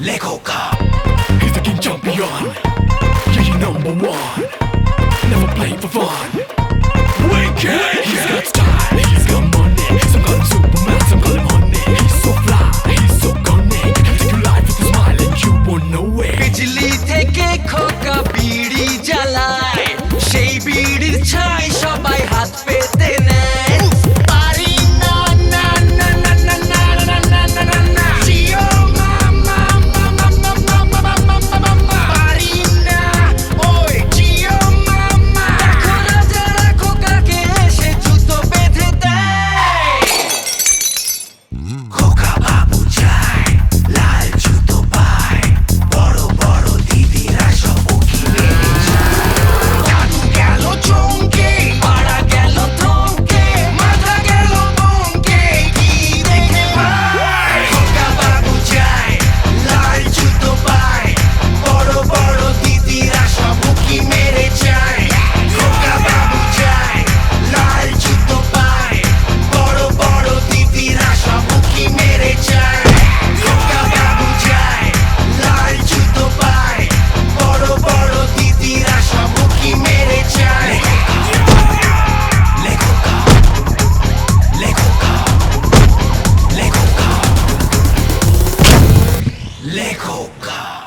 Lego car. He's the king champion. Yeah, you number one. Never play for fun. Lego God.